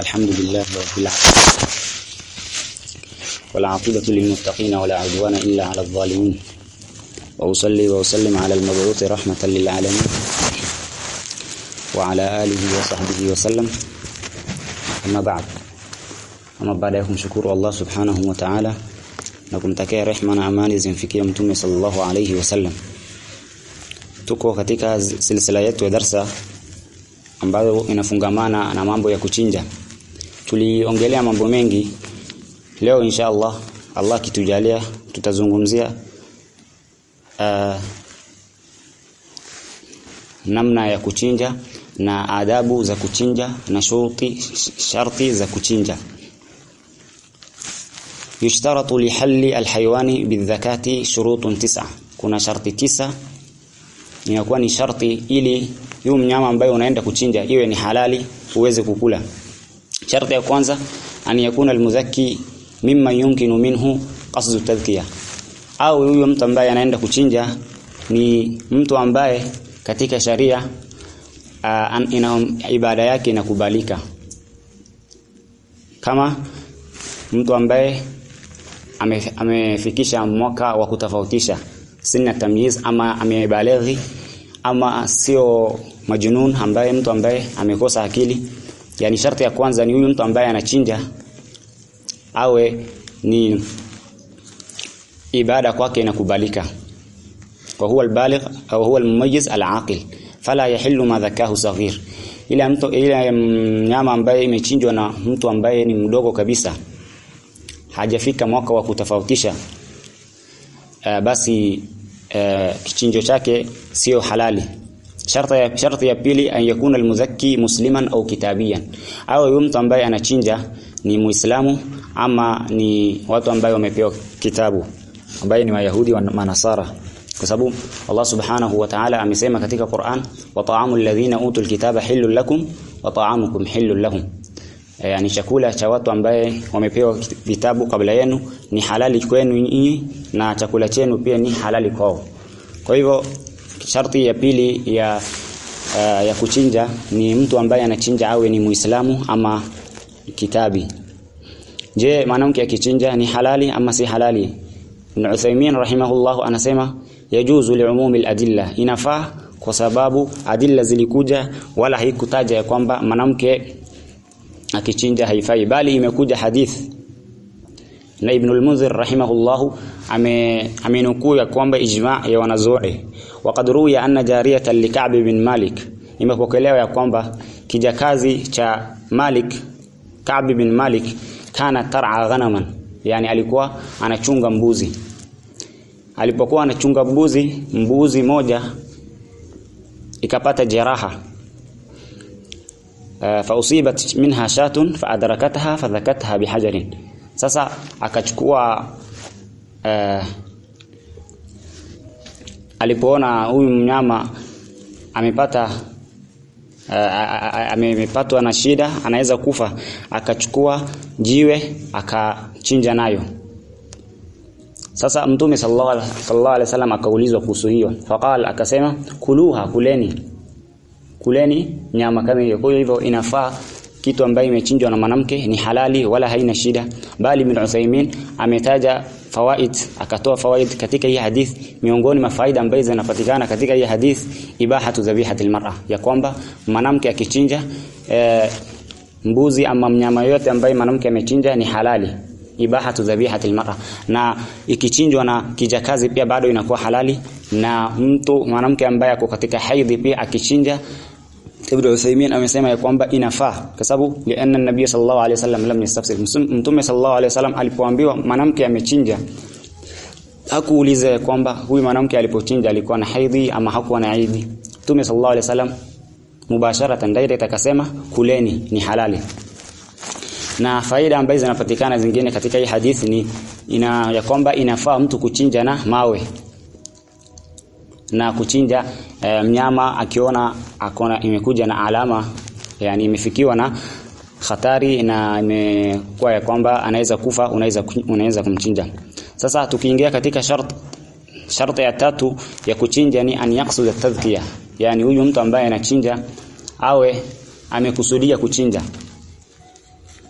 الحمد لله رب العالمين. والعاقبة للمتقين ولا عدوان إلا على الظالمين. وأصلي وأسلم على المبعوث رحمة للعالمين. وعلى آله وصحبه وسلم. أما بعد. أما بعد يكم شكور الله سبحانه وتعالى. na kumtakia rehma na amani zimfikie mtume sallallahu alayhi wasallam tuko katika silsila yetu ya darsa ambayo inafungamana na mambo ya kuchinja tuliongelea mambo mengi. Leo insha Allah Allah kitujalia tutazungumzia uh, namna ya kuchinja na adabu za kuchinja na shuruti sharti za kuchinja. Yushtaratu lihalli alhaywani bidhakati shurutun tisa. Kuna sharti tisa. Inakuwa ni sharti ili yule mnyama unaenda kuchinja iwe ni halali uweze kukula sharti ya kwanza an yakuna almuzakki mimma yumkinu minhu qasdu tadhkiya. Au huyo mtu ambaye anaenda kuchinja ni mtu ambaye katika sharia ina ibada yake inakubalika. Kama mtu ambaye amefikisha ame mwaka wa kutofautisha sina tamyiz ama amebalighi ama sio majunun ambaye mtu ambaye amekosa akili yani sharti ya kwanza ni huyu mtu ambaye anachinja awe ni ibada kwake inakubalika. Wa huwa albaligh au huwa almumayyiz alaqil. Fala yahillu ma dhakahu saghir. Ila mtu ila mnyama ambaye imechinjwa na mtu ambaye ni mdogo kabisa hajafika mwaka wa kutofautisha uh, basi uh, kichinjo chake sio halali sharti ya sharti ya pili an yakuna almuzakki musliman au kitabiyan. Au mtu ambaye anachinja ni muislamu ama ni watu ambao wamepewa kitabu ambaye ni wayahudi wa manasara. Kwa sababu Allah subhanahu wa ta'ala amesema katika Qur'an wa ta'amul ladhina utul kitaba halul lakum wa ta'amukum halul lahum. Yani chakula cha watu ambaye wamepewa vitabu kabla yenu ni halali kwenu na chakula chenu pia ni halali kwao. Kwa hivyo sharti ya pili ya uh, ya kuchinja ni mtu ambaye anachinja awe ni muislamu ama kitabi. Je mwanamke akichinja ni halali ama si halali? Ibn Uthaymeen rahimahullah anasema yajuzu liumumi aladilla. Inafaa kwa sababu adilla zilikuja wala haikutaja ya kwamba mwanamke akichinja haifai bali imekuja hadith. Na Ibn al-Munzir rahimahullah ame amenukuu ya kwamba ijma' ya wanazuoni. Waqad ruya anna jariyatan li Ka'b bin Malik. Imepokelewa ya kwamba kijakazi cha Malik Ka'b bin Malik kana tar'a ghanaman. Yani alikuwa anachunga mbuzi. Alipokuwa anachunga mbuzi mbuzi moja ikapata jeraha. Fausibat minha shatun faadrakatha fadhakatha bihajarin sasa akachukua uh, alipoona huyu mnyama amepata uh, amepatwa na shida anaweza kufa akachukua jiwe akachinja nayo. Sasa mtume sallallahu alaihi wasallam akaulizwa kuhusu hiyo. Faqala akasema kuluha kuleni. Kuleni nyama kama hiyo. Kwa hivyo inafaa kitu ambayo imechinjwa na mwanamke ni halali wala haina shida. Bali Ibn Uthaymeen ametaja fawaid akatoa fawaid katika hii hadith miongoni mwa faida ambazo zinapatikana katika hii hadith ibahatu dhabihatil almar'a, ya kwamba mwanamke akichinja e, mbuzi ama mnyama yote ambaye mwanamke amechinja ni halali. Ibahatu dhabihatil almar'a, na ikichinjwa na kijakazi pia bado inakuwa halali. Na mtu mwanamke ambaye ako katika haidhi pia akichinja Ibn Uthaymeen amesema ya kwamba inafaa kwa sababu lianna nabii sallallahu alaihi wasallam lam yastafsir. Mtume sallallahu alaihi wasallam alipoambiwa mwanamke amechinja hakuuliza kwamba huyu mwanamke alipochinja alikuwa na haidhi ama hakuwa na haidhi mtume sallallahu alaihi wasallam mubasharatan direct akasema kuleni ni halali. Na faida ambazo zinapatikana zingine katika hii hadithi ni ina ya kwamba inafaa mtu kuchinja na mawe na kuchinja e, mnyama akiona akona imekuja na alama yani imefikiwa na hatari na imekuwa ya kwamba anaweza kufa unaweza unaweza kumchinja. Sasa tukiingia katika shart sharti ya tatu ya kuchinja ni an yaqsud at-tadhkiya yani huyu mtu ambaye anachinja awe amekusudia kuchinja.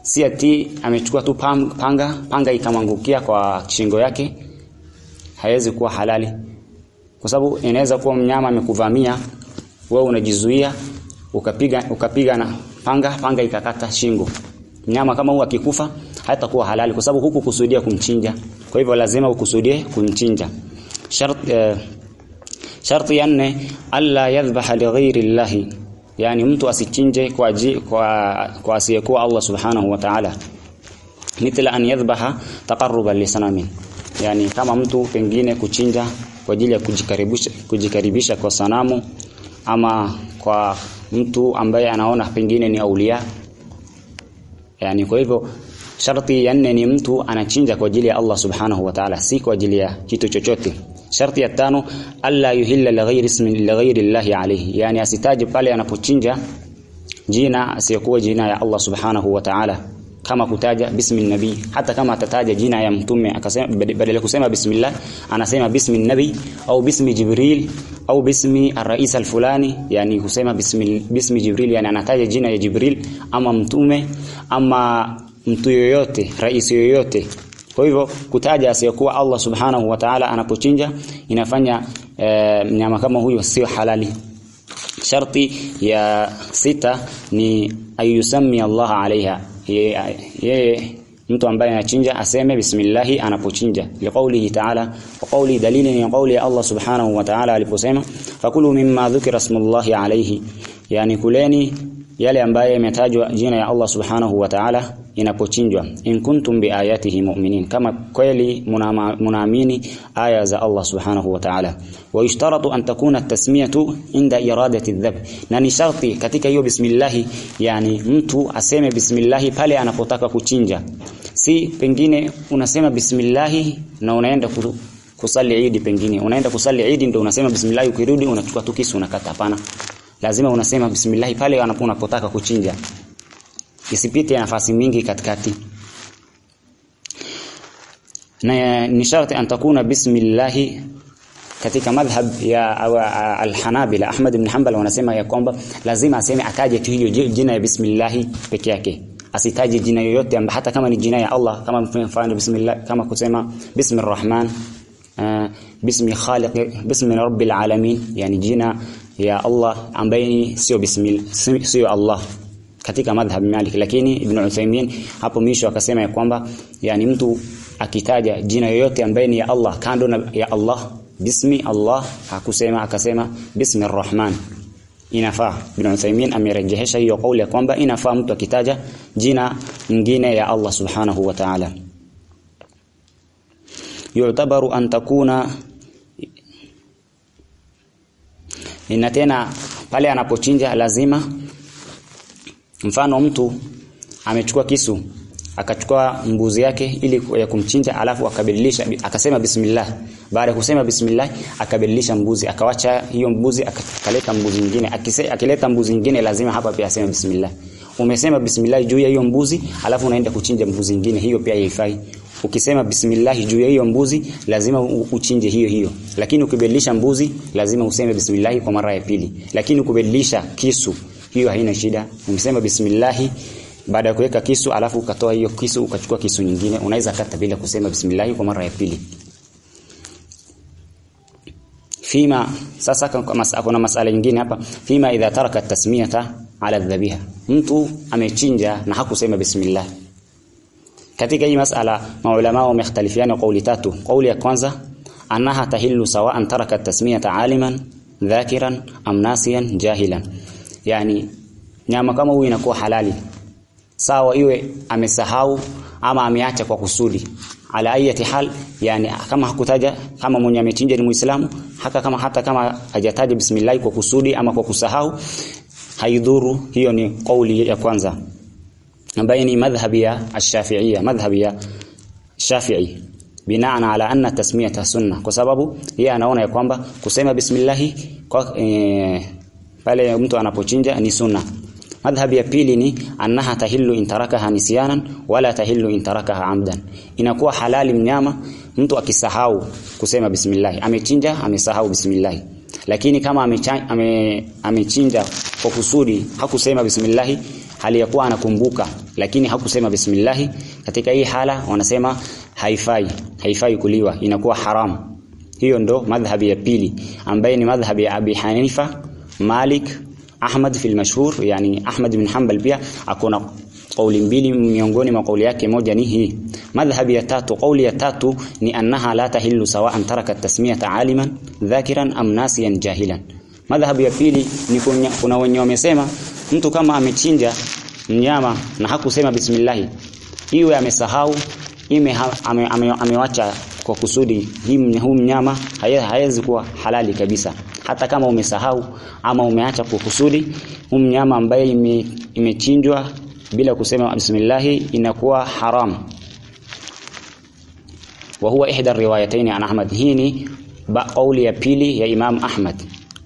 Si ati amechukua tu panga panga ikamwangukia kwa shingo yake haiwezi kuwa halali kwa sababu inaweza kuwa mnyama amekuvamia wewe unajizuia ukapiga ukapiga na panga panga ikakata shingo. Mnyama kama huyu akikufa hatakuwa halali kwa sababu huku kusudia kumchinja. Kwa hivyo lazima ukusudie kumchinja. Sharti eh, sharti ya nne alla yadhbaha li ghairi llahi. Yani mtu asichinje kwa ji, kwa kwa asiyekuwa Allah subhanahu wa ta'ala. Mithla an yadhbaha taqarruban li sanamin. Yani kama mtu pengine kuchinja kwa ajili ya kujikaribisha kujikaribisha kwa sanamu ama kwa mtu ambaye anaona pengine ni aulia. Yani kwa hivyo sharti ya nne ni mtu anachinja kwa ajili ya Allah subhanahu wa ta'ala si kwa ajili ya kitu chochote. Sharti ya tano alla yuhilla li ghairi ismi li llahi alayhi. Yani asitaje pale anapochinja jina asiyokuwa jina ya Allah subhanahu wa ta'ala kama kutaja bismin nabii hata kama atataja jina ya mtume akasema badala kusema bismillah anasema bismin nabii au bismi jibril au bismi ar-rais al-fulani yani husema bismi bismi jibril yani anataja jina ya jibril ama mtume ama mtu yoyote rais yoyote. Kwa hivyo kutaja asiyokuwa Allah subhanahu wa ta'ala anapochinja inafanya e, mnyama kama huyo sio halali. Sharti ya sita ni ayusami Allah alaiha yeye mtu ambaye anachinja aseme bismillahi anapochinja. Liqaulihi ta'ala wa qauli dalili ni qauli Allah subhanahu wa ta'ala aliposema fakulu mimma dhukira ismullahi alayhi. Yani kuleni yale ambaye yametajwa jina ya Allah subhanahu wa ta'ala inapochinjwa in kuntum bi ayatihi mu'minin kama kweli munaamini aya za Allah subhanahu wa ta'ala. Wa yushtaratu an takuna at-tasmiyatu inda iradati adh na ni sharti katika hiyo bismillah yani mtu aseme bismillah pale anapotaka kuchinja. Si pengine unasema bismillah na unaenda kusali Eid pengine. Unaenda kusali Eid ndio unasema bismillah ukirudi unachukua tukisu unakata. Hapana lazima unasema bismillah pale unapotaka kuchinja. Isipite nafasi mingi katikati. Na ni sharti an bismillah katika madhhab ya al-Hanabila. Ahmad ibn Hanbal wanasema ya kwamba lazima aseme ataje tu hiyo jina ya bismillah peke yake. Asitaje jina yoyote hata kama ni jina ya Allah kama mfano bismillah kama kusema bismir rahman uh, bismi khaliq bismi rabbil alamin yani jina ya Allah ambaye sio bismillah sio Allah katika madhhab Malik. Lakini Ibn Uthaymeen hapo mwisho akasema ya kwamba yani mtu akitaja jina yoyote ambaye ni ya Allah kando na ya Allah bismi Allah hakusema akasema bismi Rahman. Inafaa. Ibn Uthaymeen amerejesha hiyo kauli ya kwamba inafaa mtu akitaja jina nyingine ya Allah subhanahu wa ta'ala. Yu'tabaru an takuna ina tena pale anapochinja lazima. Mfano mtu amechukua kisu akachukua mbuzi yake ili ya kumchinja alafu akabadilisha akasema bismillah. Baada ya kusema bismillah akabadilisha mbuzi akawacha hiyo mbuzi akaleta mbuzi nyingine. Akileta mbuzi nyingine lazima hapa pia aseme bismillah. Umesema bismillah juu ya hiyo mbuzi alafu unaenda kuchinja mbuzi nyingine hiyo pia haifai ukisema bismillah juu ya hiyo mbuzi lazima uchinje hiyo hiyo. Lakini ukibadilisha mbuzi lazima useme bismillah kwa mara ya pili. Lakini ukibadilisha kisu hiyo haina shida. Umesema bismillah baada ya kuweka kisu alafu ukatoa hiyo kisu ukachukua kisu nyingine unaweza kata bila kusema bismillah kwa mara ya pili. Fima sasa kuna masala nyingine hapa. Fima idha taraka tasmiyata ala dhabiha. Mtu amechinja na hakusema bismillah katika hii masala maulama wamekhtalifiana kauli tatu. Kauli ya kwanza annaha tahillu sawa'an taraka tasmiyata aliman dhakiran am nasiyan jahilan. Yani nyama kama huyu inakuwa halali. Sawa iwe amesahau ama ameacha kwa kusudi. Ala ayati hal yani kama hakutaja kama mwenye amechinja ni muislamu hata kama hata kama hajataja bismillah kwa kusudi ama kwa kusahau haidhuru. Hiyo ni kauli ya kwanza ambaye ni madhhabi ya ash-shafi'iyya madhhabi ya shafi'i. Binaan ala anna tasmiyata sunna kwa sababu yeye anaona ya kwamba kusema bismillah kwa e, pale mtu anapochinja ni sunna madhhabi ya pili ni annaha tahillu intarakaha nisyanan wala tahillu intarakaha amdan. Inakuwa halali mnyama mtu akisahau kusema bismillah amechinja amesahau bismillah lakini kama amechinja ame, kwa kusudi hakusema bismillah hali ya kuwa anakumbuka lakini hakusema bismillah katika hii hala wanasema haifai haifai kuliwa inakuwa haram. Hiyo ndo madhhabi ya pili ambaye ni madhhabi ya Abi Hanifa Malik Ahmad fil mashhur yani Ahmad bin Hanbal pia akona kauli mbili miongoni mwa kauli yake moja ni hii. Madhhabi ya tatu kauli ya tatu ni annaha la tahillu sawa'an taraka tasmiyata aliman dhakiran am nasiyan jahilan. Madhhabi ya pili ni kuna wenye wamesema mtu kama amechinja mnyama na hakusema bismillah iwe amesahau ime ame, ame, amewacha kwa kusudi hii huu mnyama haiwezi kuwa halali kabisa. Hata kama umesahau ama umeacha kwa kusudi huu mnyama ambaye ime, imechinjwa bila kusema bismillah inakuwa haram. Wa huwa ihda riwayatayn an Ahmad. Hini ba kauli ya pili ya Imam Ahmad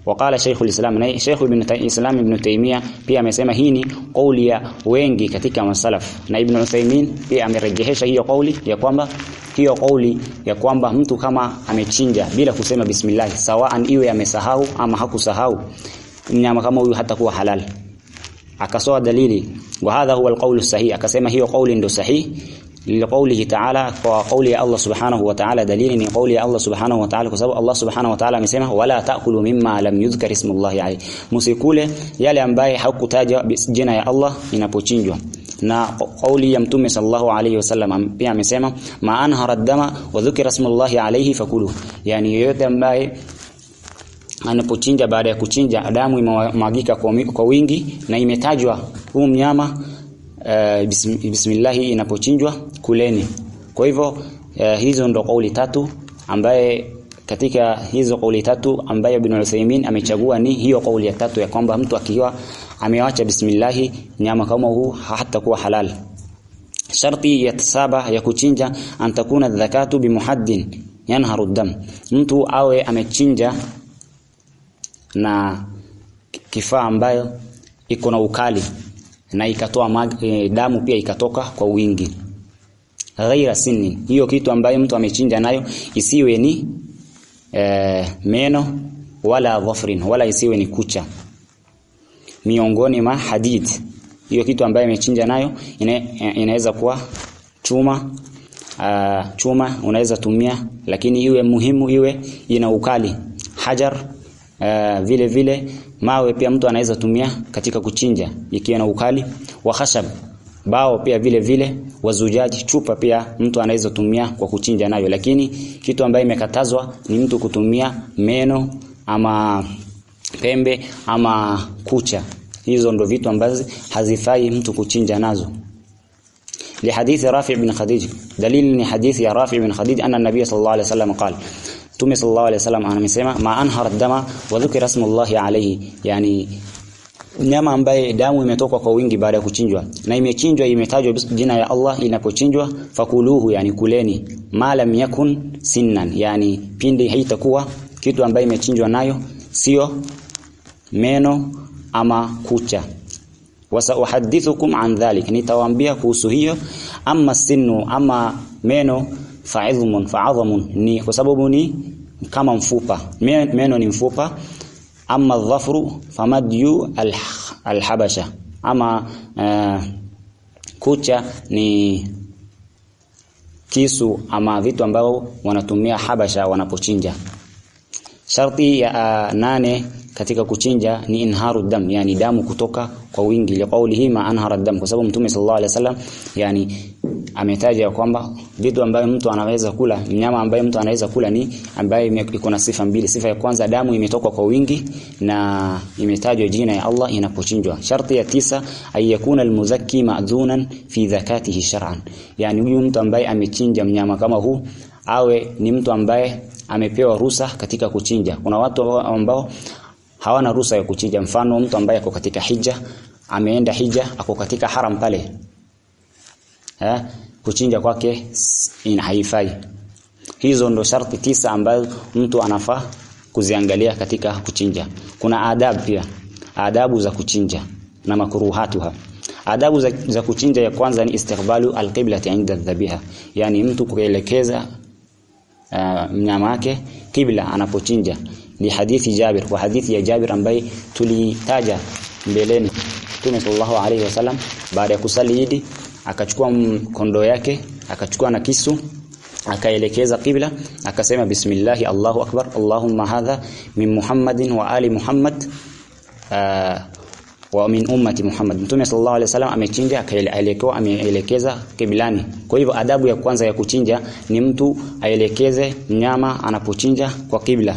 Wakala Sheikh al-Islam na Sheikh ibn Islam ibn Taymiyyah pia amesema hii ni kauli ya wengi katika masalaf, na Ibn usaymin pia amerejesha hiyo kauli ya kwamba hiyo kauli ya kwamba mtu kama amechinja bila kusema bismillah, sawaan iwe amesahau ama hakusahau, nyama kama huyu hatakuwa halal. Akasoa dalili. Wa hadha huwa alqawlu sahih, akasema hiyo kauli ndo sahihi لقوله تعالى وقول الله سبحانه وتعالى دليل من قول الله سبحانه وتعالى kwa sababu Allah subhanahu wa ta'ala amesema wala taakulu mimma lam yudhkar ismullahi alayhi msikule yale ambaye hakutaja jina ya Allah inapochinjwa na kauli ya mtume sallallahu alayhi wasallam pia amesema ma anhara dama wa dhukira ismullahi alayhi fakulu yani yote ambaye anapochinja baada ya kuchinja damu imemwagika kwa wingi na imetajwa huu mnyama Uh, bismillah inapochinjwa kuleni. Kwa hivyo uh, hizo ndo kauli tatu ambaye katika hizo kauli tatu ambayo Ibn Uthaymeen amechagua ni hiyo kauli ya tatu ya kwamba mtu akiwa amewacha bismillah nyama kama huu hata kuwa halal. Sharti ya saba ya kuchinja antakuna dhakatu bimuhaddin yanharu dam. Mtu awe amechinja na kifaa ambayo iko na ukali na ikatoa e, damu pia ikatoka kwa wingi. Ghaira sinni hiyo kitu ambayo mtu amechinja nayo isiwe ni e, meno wala dhafrin wala isiwe ni kucha. Miongoni ma hadid hiyo kitu ambayo amechinja nayo ina, inaweza kuwa chuma uh, chuma unaweza tumia lakini iwe muhimu iwe ina ukali. Hajar Uh, vile vile Mawe pia mtu anaweza tumia katika kuchinja ikiwa na ukali wa khashab. Bao pia vile vile wazujaji chupa pia mtu anaweza tumia kwa kuchinja nayo, lakini kitu ambaye imekatazwa ni mtu kutumia meno ama pembe ama kucha. Hizo ndo vitu ambazo hazifai mtu kuchinja nazo. Li hadithi Rafi' bin Khadij, dalili ni hadithi ya Rafi' bin Khadij anna nabiy sallallahu alayhi wasallam qala Mtume sallallahu alaihi wasallam anamsema ma anhara dama wa dhukira ismullahi alayhi. Yani nyama ambaye damu imetoka kwa wingi baada ya kuchinjwa. Na imechinjwa imetajwa jina ya Allah inapochinjwa fakuluhu yani kuleni. Malam yakun sinnan yani pindi haitakuwa. Kitu ambaye imechinjwa nayo sio meno ama kucha. Wasauhadithukum an dhalik nitawaambia kuhusu hiyo. Ama sinu ama meno fa'idhmun fa'adhamun ni kwa sababu ni kama mfupa. Meno ni mfupa. Ama dhafru famadyu alhabasha. Ama uh, kucha ni kisu ama vitu ambao wanatumia habasha wanapochinja sharti ya uh, nane katika kuchinja ni inharu dam yani damu kutoka kwa wingi. Liqaulihi ma anhara dam kwa sababu mtume sallallahu alaihi wasallam yani ametaja kwamba vitu ambavyo mtu anaweza kula mnyama ambaye mtu anaweza kula ni ambaye iko na sifa mbili. Sifa ya kwanza damu imetoka kwa wingi na imetajwa jina ya Allah inapochinjwa. Sharti ya tisa ayakuna almuzakki ma'dhunan fi zakatihi shar'an. Yani huyu mtu ambaye amechinja mnyama kama huu awe ni mtu ambaye amepewa ruhusa katika kuchinja. Kuna watu ambao hawana ruhusa ya kuchinja. Mfano mtu ambaye ako katika hija ameenda hija ako katika haram pale. Eh kuchinja kwake haifai. Hizo ndo sharti tisa ambazo mtu anafaa kuziangalia katika kuchinja. Kuna adabu pia. Adabu za kuchinja na makruhatuha. Adabu za, za kuchinja ya kwanza ni istiqbalu alqiblati inda dhabiha. Yani mtu kuelekeza uh, mnyama wake kibla anapochinja. Ni hadithi Jabir kwa hadithi ya Jabir ambaye tulitaja mbeleni. Mtume sallallahu alaihi wasallam baada ya kusali Idi akachukua kondo yake akachukua na kisu akaelekeza qibla akasema bismillah Allahu akbar Allahumma hadha min Muhammadin wa ali Muhammad. Uh, wa min ummati Muhammad. Mtume sallallahu alaihi wasallam amechinja akaelekea ameelekeza kiblani kwa hivyo adabu ya kwanza ya kuchinja ni mtu aelekeze mnyama anapochinja kwa kibla.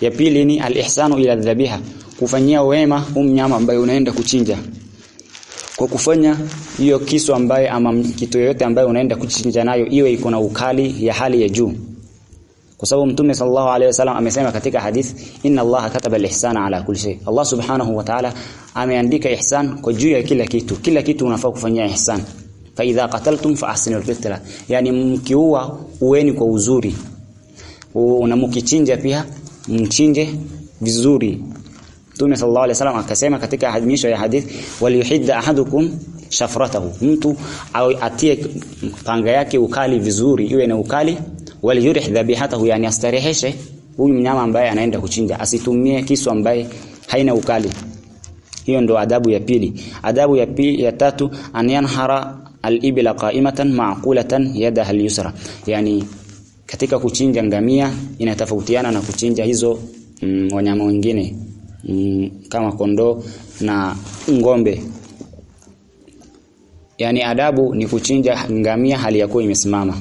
Ya pili ni alihsanu ila dhabiha kufanyia wema huu mnyama ambaye unaenda kuchinja. Kwa kufanya hiyo kisu ambaye ama kitu yoyote ambaye unaenda kuchinja nayo iwe iko na ukali ya hali ya juu kwa sababu mtume sallallahu alaihi wasallam amesema katika hadith inna Allah kataba al-ihsana ala kulli shay. Allah subhanahu wa ta'ala ameandika ihsan kwa juu ya kila kitu. Kila kitu unafaa kufanyia ihsan. Fa idha qataltum fa ahsinul qitla yani mkiua ueni kwa uzuri. Na mkichinja pia mchinje vizuri. Mtume sallallahu alaihi wasallam akasema katika hadimisho ya hadith waliyuhidda ahadukum shafratahu. Mtu atie panga yake ukali vizuri iwe na ukali waliyurih dhabihatahu yani astareheshe huyu mnyama ambaye anaenda kuchinja. Asitumie kisu ambaye haina ukali. Hiyo ndo adabu ya pili. Adabu ya pili ya tatu an yanhara al-ibla qa'imatan ma'qulatan yadaha al-yusra. Yani katika kuchinja ngamia inatofautiana na kuchinja hizo mm, wanyama wengine mm, kama kondoo na ngombe. Yani adabu ni kuchinja ngamia hali yakuwa imesimama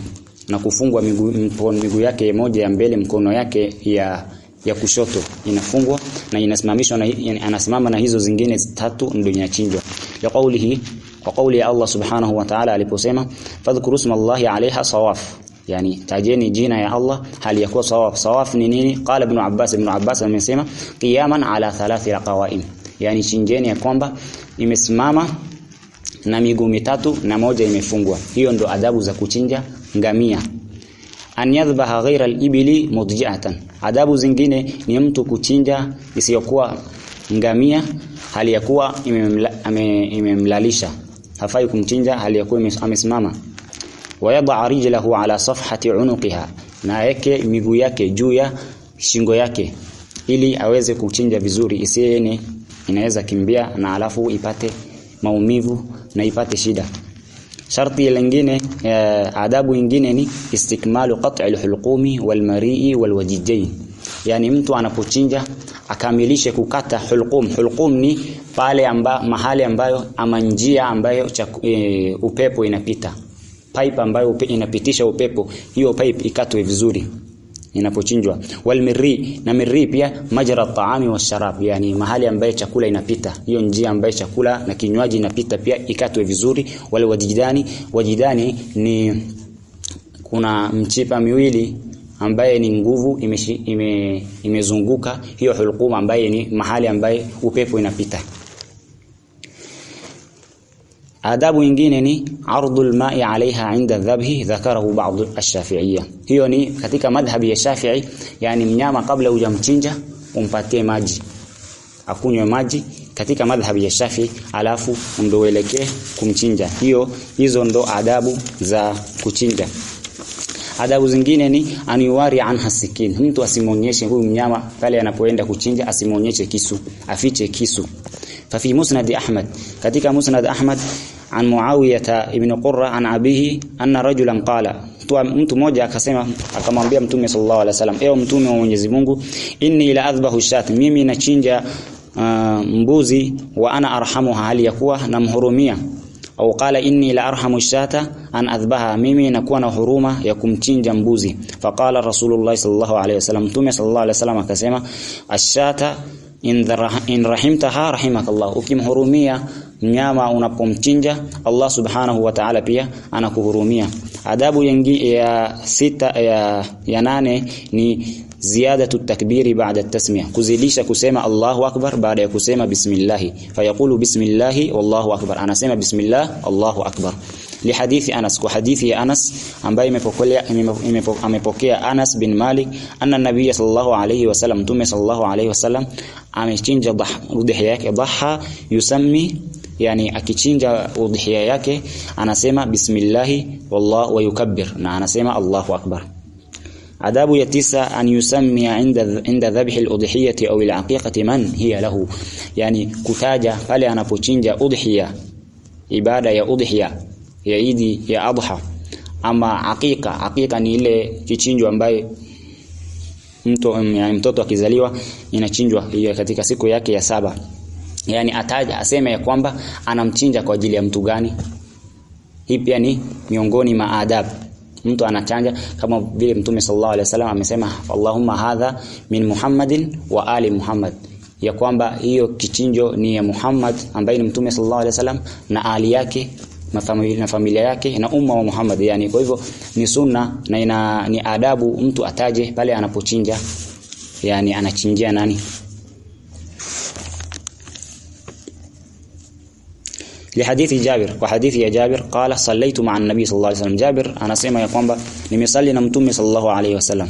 na kufungwa miguu miguu yake moja ya mbele mkono yake ya ya kushoto. Inafungwa na inasimamishwa na anasimama na hizo zingine tatu ndio inachinjwa. Ya kaulihi kwa kauli ya Allah subhanahu wa ta'ala aliposema fadhkuru smallahi alaiha sawaf. Yani tajeni jina ya Allah hali ya kuwa sawaf. Sawaf ni nini? Qala ibn Abbas ibn Abbas amesema qiyaman ala thalathi raqawain. Yani chinjeni ya kwamba imesimama na miguu mitatu na moja imefungwa. Hiyo ndo adabu za kuchinja ngamia. An yadhbaha ghaira al-ibli mudji'atan. Adabu zingine ni mtu kuchinja isiyokuwa ngamia hali ya kuwa imemlalisha. Hafai kumchinja hali ya kuwa amesimama. Wayadha rijlahu ala safhati unuqiha. Na yake miguu yake juu ya shingo yake ili aweze kuchinja vizuri. Isiene inaweza kimbia na alafu ipate maumivu na ipate shida. Sharti lingine adabu nyingine ni istikmalu qat'i alhulqumi walmari'i walwajijain yani mtu anapochinja akamilishe kukata hulqum. Hulqum ni pale amba, mahali ambayo ama njia ambayo chaku, e, upepo inapita. Pipe ambayo upe, inapitisha upepo hiyo pipe ikatwe vizuri inapochinjwa wal mirri na mirri pia majra taami washarab yani mahali ambaye chakula inapita. Hiyo njia ambaye chakula na kinywaji inapita pia ikatwe vizuri. Wale wajidani wajidani ni kuna mchipa miwili ambaye ni nguvu imezunguka ime, ime hiyo hulquma ambaye ni mahali ambaye upepo inapita Adabu nyingine ni ardhul ma'i 'alayha 'inda dhabhi dhakarahu ba'd ash-shafi'iyya. Hiyo ni katika madhhabi ya Shafi'i, yani mnyama kabla hujamchinja umpatie maji. Akunywe maji katika madhhabi ya Shafi'i, alafu ndio kumchinja. Hiyo hizo ndo adabu za kuchinja. Adabu zingine ni aniwari anha sikin, mtu asimonyeshe huyu mnyama pale anapoenda kuchinja, asimonyeshe kisu, afiche kisu. fa fi musnad Ahmad, katika musnad Ahmad an Muawiyah ibn Qurra an abihi anna rajulan qala. Mtu mmoja akasema akamwambia mtume sallallahu alaihi wasallam ewe mtume wa Mwenyezi Mungu inni la adhbahu shat mimi nachinja uh, mbuzi wa ana arhamu, hali ya kuwa namhurumia. Au qala inni la arhamu shata an adhbaha mimi nakuwa na huruma ya kumchinja mbuzi. Faqala rasulullah sallallahu alaihi wasallam mtume sallallahu alaihi wasallam akasema ashata in rahimtaha rahimakallah ukimhurumia mnyama unapomchinja Allah subhanahu wa ta'ala pia anakuhurumia adabu yengi ya sita ya, ya nane ni ziyadatu takbiri baada tasmiya kuzidisha kusema Allahu akbar baada ya kusema bismillah. Fayaqulu bismillah wallahu akbar. Anasema bismillah Allahu akbar. Kwa hadithi ya Anas ambaye imepokea amepokea Anas bin Malik anna nabiy sallallahu alayhi wasallam mtume sallallahu alayhi wasallam amechinja udhiya yake dhaha yusammi yani akichinja udhiya yake anasema bismillahi wallahu wa yukabbir na anasema Allahu akbar. Adabu ya tisa an yusammia inda inda dhabhi al-udhiyati au al-aqiqati man hiya lahu. Yani kutaja pale anapochinja udhiya ibada ya udhiya ya idi ya adha. Ama aqiqa aqiqa ni ile kichinjo ambaye mtu mtoto akizaliwa inachinjwa katika siku yake ya saba yani ataja aseme ya kwamba anamchinja kwa ajili ya mtu gani? Hii pia ni miongoni maadab mtu anachanja kama vile mtume sallallahu alaihi wasallam amesema Allahumma hadha min Muhammadin wa ali Muhammad. Ya kwamba hiyo kichinjo ni ya Muhammad ambaye ni mtume sallallahu alaihi wasallam na ali yake na familia, na familia yake na umma wa Muhammad. Yani kwa hivyo ni sunna na ina, ni adabu mtu ataje pale anapochinja. Yani anachinjia nani lihadithi Jabir kwa hadithi ya Jabir qala sallaitu ma'an nabii sallallahu alaihi wasallam Jabir anasema ya kwamba nimesali na mtume sallallahu alaihi wasallam.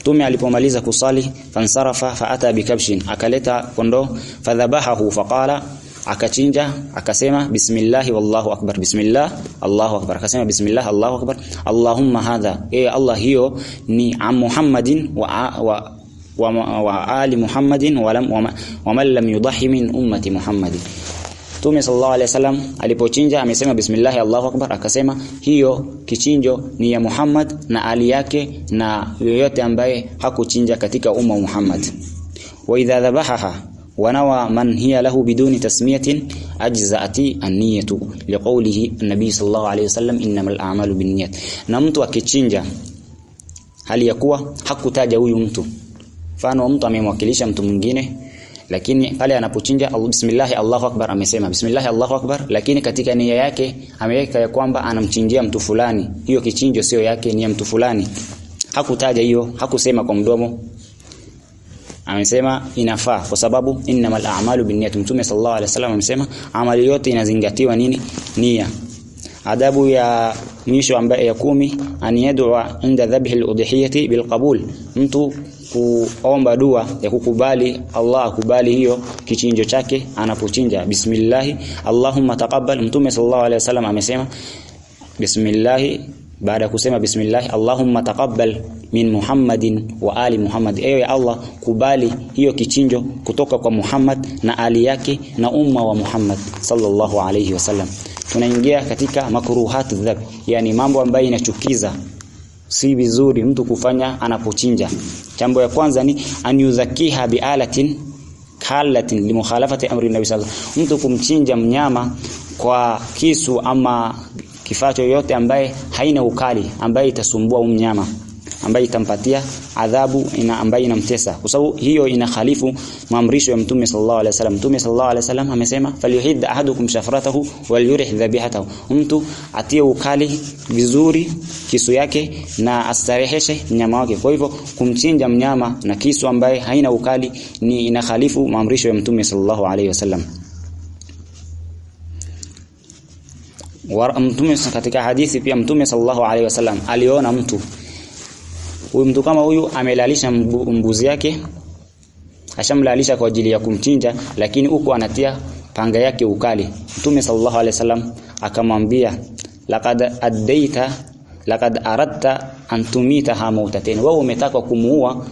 Mtume alipomaliza kusali fansarafa faata bikabshin akaleta kondoo fadhabahahu faqala akachinja akasema bismillah wallahu akbar bismillah Allahu akbar. Akasema bismillah Allahu akbar. Allahumma hadha. Eh Allah hiyo ni Muhammadin wa, wa wa, wa ali Muhammadin wa lam wa man lam yudhi min ummati Muhammadin. Mtume sallallahu alaihi wasallam alipochinja amesema bismillah Allahu akbar. Akasema hiyo kichinjo ni ya Muhammad na ali yake na yoyote ambaye hakuchinja katika umma wa Muhammad. Wa idha dhabahaha wanawa man hiya lahu biduni tasmiyatin ajzaati an-niyatu liqawlihi an-nabi sallallahu alaihi wasallam innamal a'malu binniyat. Na mtu akichinja hali ya kuwa hakutaja huyu mtu. Mfano mtu amemwakilisha mtu mwingine lakini pale anapochinja bismillah Allahu akbar amesema bismillah Allahu akbar. Lakini katika nia yake ameweka ya kwamba anamchinjia mtu fulani. Hiyo kichinjo sio yake ni ya mtu fulani. Hakutaja hiyo hakusema kwa mdomo. Amesema inafaa. Kwa sababu innamal a'malu binniyat. Mtume sallallahu alaihi wasallam amesema amali yote inazingatiwa nini? Nia. Adabu ya mwisho ambaye ya kumi an inda dhabhi al-udhiyati bilqabul. Mtu kuomba dua ya kukubali Allah akubali hiyo kichinjo chake anapochinja. Bismillah Allahumma taqabbal. Mtume sallallahu alaihi wasallam amesema bismillah baada kusema bismillah Allahumma taqabbal min Muhammadin wa ali Muhammad. Ya Allah kubali hiyo kichinjo kutoka kwa Muhammad na ali yake na umma wa Muhammad sallallahu alayhi wasallam. Tunaingia katika makruhatu dhab yani mambo ambayo inachukiza si vizuri mtu kufanya anapochinja. Jambo ya kwanza ni an yuzakiha bialatin kalatin limukhalafati amri nabi sallallahu mtu kumchinja mnyama kwa kisu ama kifaa chochote ambaye haina ukali ambaye itasumbua mnyama ambaye itampatia adhabu ina ambaye inamtesa. Kwa sababu hiyo ina khalifu maamrisho ya mtume sallallahu alaihi wasallam. Mtume sallallahu alaihi wasallam amesema falyuhid ahadukum shafratahu walyurih dhabihatahu. Mtu atie ukali vizuri kisu yake na astareheshe mnyama wake. Kwa hivyo kumchinja mnyama na kisu ambaye haina ukali ni ina khalifu maamrisho ya mtume sallallahu alaihi wasallam. Mtume katika hadithi pia mtume sallallahu alaihi wasallam aliona mtu huyu mtu kama huyu amelalisha mbuzi yake ashamlalisha kwa ajili ya kumchinja lakini huko anatia panga yake ukali. Mtume sallallahu alaihi wasallam akamwambia laqad addaita laqad aradta an tumitaha mautatain wewe umetaka kumuua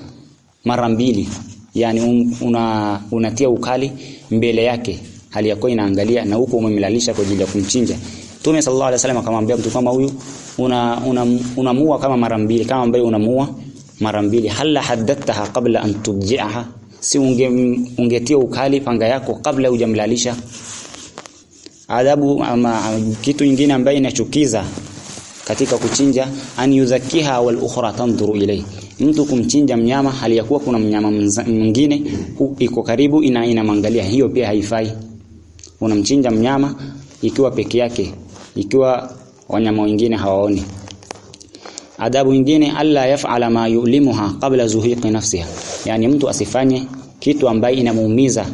mara mbili. Yani un, una unatia ukali mbele yake. Hali yako inaangalia na huko umemlalisha kwa ajili ya kumchinja. Mtume sallallahu alaihi wasallam akamwambia mtu kama huyu unamuua una kama mara mbili kama ambaye unamuua mara mbili. Hala haddathaha qabla an tubji'aha si unge ungetia ukali panga yako kabla hujamlalisha. Adabu ama kitu kingine ambaye inachukiza katika kuchinja an yuzakiha wal ukhra tanzuru ilay. Mtu kumchinja mnyama hali ya kuna mnyama mwingine iko karibu ina inamwangalia. Hiyo pia haifai. Unamchinja mnyama ikiwa peke yake ikiwa wanyama wengine hawaoni. Adabu nyingine alla yaf'ala ma yulimuha qabla zuhiqi nafsiha. Yani mtu asifanye kitu ambaye inamuumiza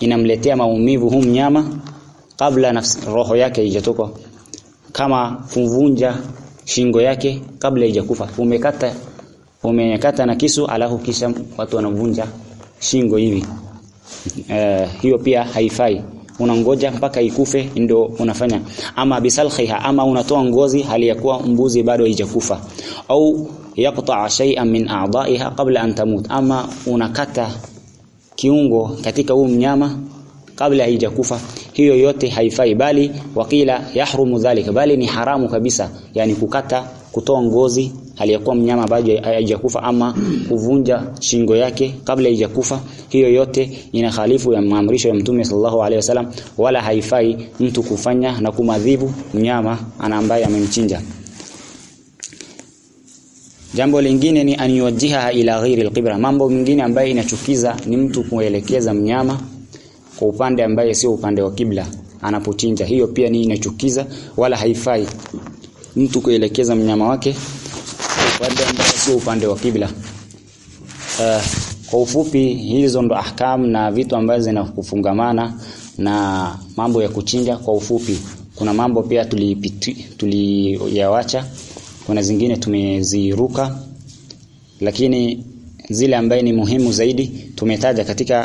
inamletea maumivu huu mnyama kabla nafsi, roho yake ijatoka kama kuvunja shingo yake kabla ijakufa umekata umekata na kisu alafu kisha watu wanavunja shingo hivi. Uh, hiyo pia haifai unangoja mpaka ikufe ndio unafanya. Ama bisalkhiha ama unatoa ngozi hali ya kuwa mbuzi bado haijakufa. Au yaqta shay'an min a'dha'iha qabla an tamut. Ama unakata kiungo katika huu mnyama kabla haijakufa. Hiyo yote haifai bali wakila yahrumu dhalika. Bali ni haramu kabisa yani kukata kutoa ngozi aliyakuwa mnyama bado haijakufa ama kuvunja shingo yake kabla haijakufa hiyo yote ina khalifu ya maamrisho ya mtume sallallahu alaihi wasallam wala haifai mtu kufanya na kumadhibu mnyama ana ambaye amemchinja Jambo lingine ni aniwajiha ila ghairi alqibla. Mambo mengine ambayo inachukiza ni mtu kuelekeza mnyama kwa upande ambaye sio upande wa kibla anapochinja. Hiyo pia ni inachukiza wala haifai mtu kuelekeza mnyama wake upande ambao sio upande wa kibla. Uh, kwa ufupi hizo ndo ahkam na vitu ambazo zinakufungamana na mambo ya kuchinja kwa ufupi. Kuna mambo pia tuliyawacha tuli kuna zingine tumeziruka lakini zile ambaye ni muhimu zaidi tumetaja katika